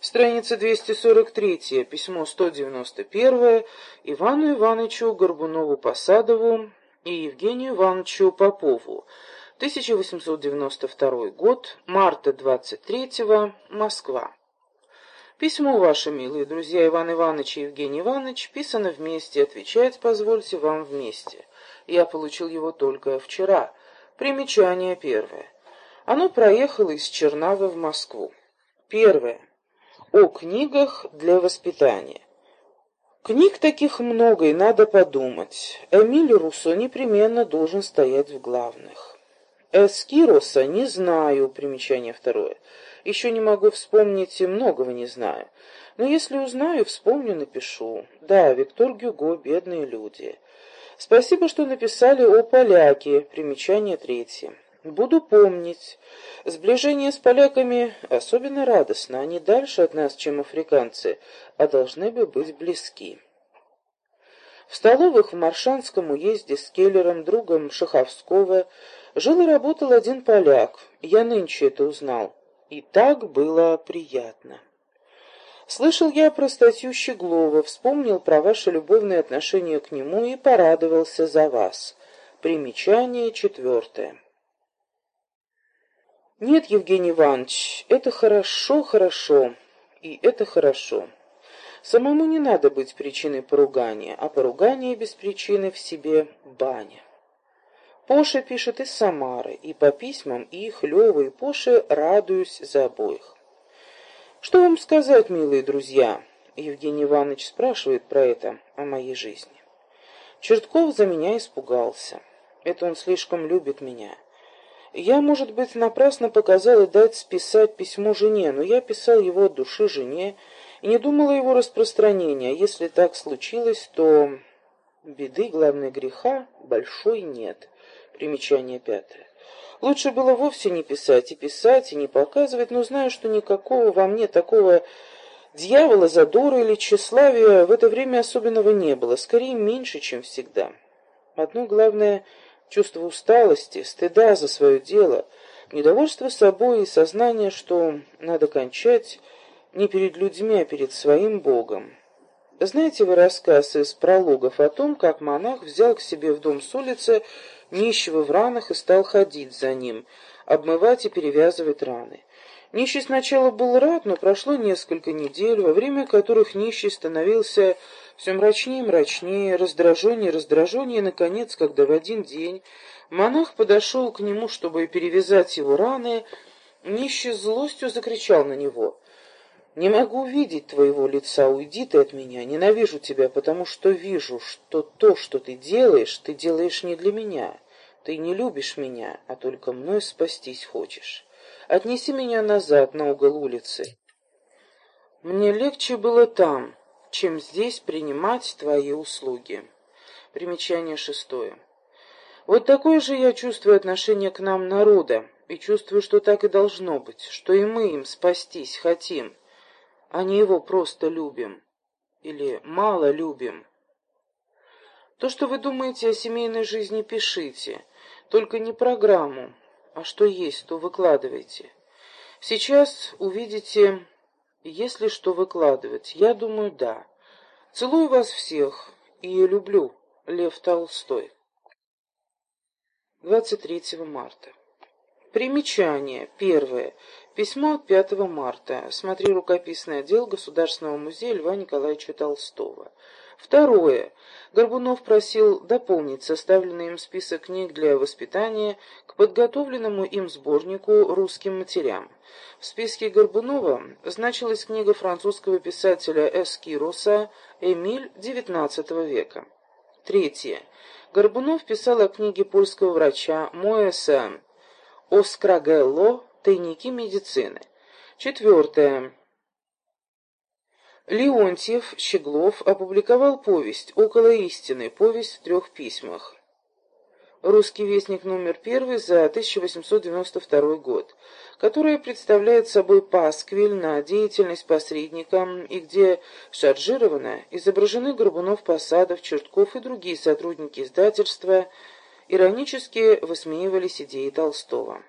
Страница 243, письмо 191 Ивану Ивановичу Горбунову-Посадову и Евгению Ивановичу Попову. 1892 год, марта 23 Москва. Письмо ваше, милые друзья Иван Иванович и Евгений Иванович, писано вместе, отвечать позвольте вам вместе. Я получил его только вчера. Примечание первое. Оно проехало из Чернавы в Москву. Первое. О книгах для воспитания. Книг таких много, и надо подумать. Эмиль Руссо непременно должен стоять в главных. Эскироса не знаю, примечание второе. Еще не могу вспомнить и многого не знаю. Но если узнаю, вспомню, напишу. Да, Виктор Гюго, «Бедные люди». Спасибо, что написали о поляке, примечание третье. Буду помнить. Сближение с поляками особенно радостно. Они дальше от нас, чем африканцы, а должны бы быть близки. В столовых в Маршанском уезде с Келлером, другом Шаховского, Жил и работал один поляк, я нынче это узнал, и так было приятно. Слышал я про статью Щеглова, вспомнил про ваше любовное отношение к нему и порадовался за вас. Примечание четвертое. Нет, Евгений Иванович, это хорошо, хорошо, и это хорошо. Самому не надо быть причиной поругания, а поругание без причины в себе баня. Поша пишет из Самары, и по письмам их, Лёвы и Поши, радуюсь за обоих. Что вам сказать, милые друзья? Евгений Иванович спрашивает про это, о моей жизни. Чертков за меня испугался. Это он слишком любит меня. Я, может быть, напрасно показала дать списать письмо жене, но я писал его от души жене и не думала его распространения. Если так случилось, то беды, главное греха, большой нет. Примечание пятое. Лучше было вовсе не писать, и писать, и не показывать, но знаю, что никакого во мне такого дьявола, задора или тщеславия в это время особенного не было, скорее меньше, чем всегда. Одно главное — чувство усталости, стыда за свое дело, недовольство собой и сознание, что надо кончать не перед людьми, а перед своим Богом. Знаете вы рассказ из прологов о том, как монах взял к себе в дом с улицы нищего в ранах и стал ходить за ним, обмывать и перевязывать раны. Нищий сначала был рад, но прошло несколько недель, во время которых нищий становился все мрачнее и мрачнее, раздраженнее и раздраженнее, и, наконец, когда в один день монах подошел к нему, чтобы перевязать его раны, нищий злостью закричал на него — не могу видеть твоего лица, уйди ты от меня, ненавижу тебя, потому что вижу, что то, что ты делаешь, ты делаешь не для меня. Ты не любишь меня, а только мной спастись хочешь. Отнеси меня назад, на угол улицы. Мне легче было там, чем здесь принимать твои услуги. Примечание шестое. Вот такое же я чувствую отношение к нам народа, и чувствую, что так и должно быть, что и мы им спастись хотим а не его просто любим или мало любим. То, что вы думаете о семейной жизни, пишите, только не программу, а что есть, то выкладывайте. Сейчас увидите, если что выкладывать. Я думаю, да. Целую вас всех и люблю. Лев Толстой. 23 марта. Примечание. Первое. Письмо от 5 марта. Смотри рукописный отдел Государственного музея Льва Николаевича Толстого. Второе. Горбунов просил дополнить составленный им список книг для воспитания к подготовленному им сборнику «Русским матерям». В списке Горбунова значилась книга французского писателя Эскироса «Эмиль XIX века». Третье. Горбунов писал о книге польского врача Моэса Оскрагелло Тайники медицины. Четвертое. Леонтьев Щеглов опубликовал повесть «Около истины», повесть в трех письмах. Русский вестник номер первый за 1892 год, которая представляет собой пасквиль на деятельность посредника и где шаржировано изображены Горбунов, Посадов, Чертков и другие сотрудники издательства, иронически высмеивались идеи Толстого.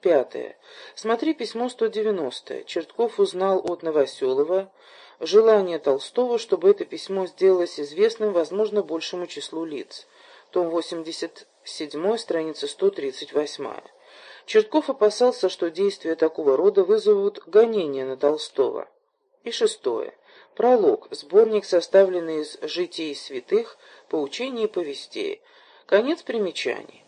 Пятое. Смотри письмо 190. Чертков узнал от Новоселова желание Толстого, чтобы это письмо сделалось известным, возможно, большему числу лиц. Том 87, страница 138. Чертков опасался, что действия такого рода вызовут гонения на Толстого. И шестое. Пролог. Сборник, составленный из житий святых, поучений и повестей. Конец примечаний.